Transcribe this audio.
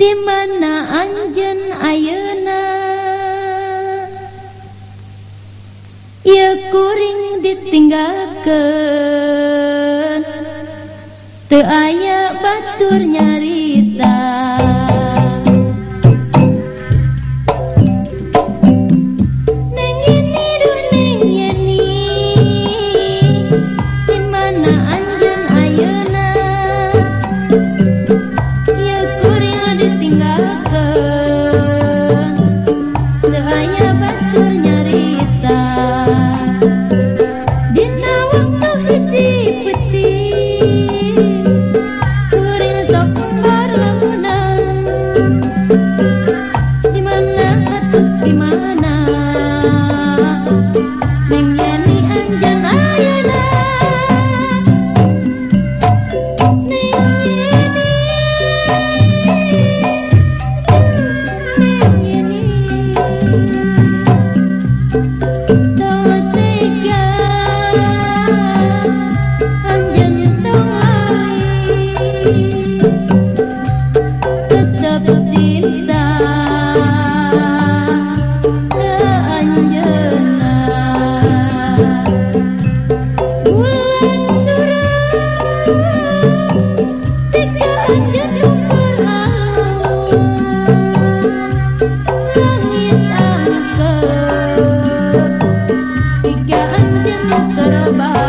di mana Anjen ayeuna? Ieu kuring ditinggalkeun. Teu aya batur nyarita. Thank you. yang terbang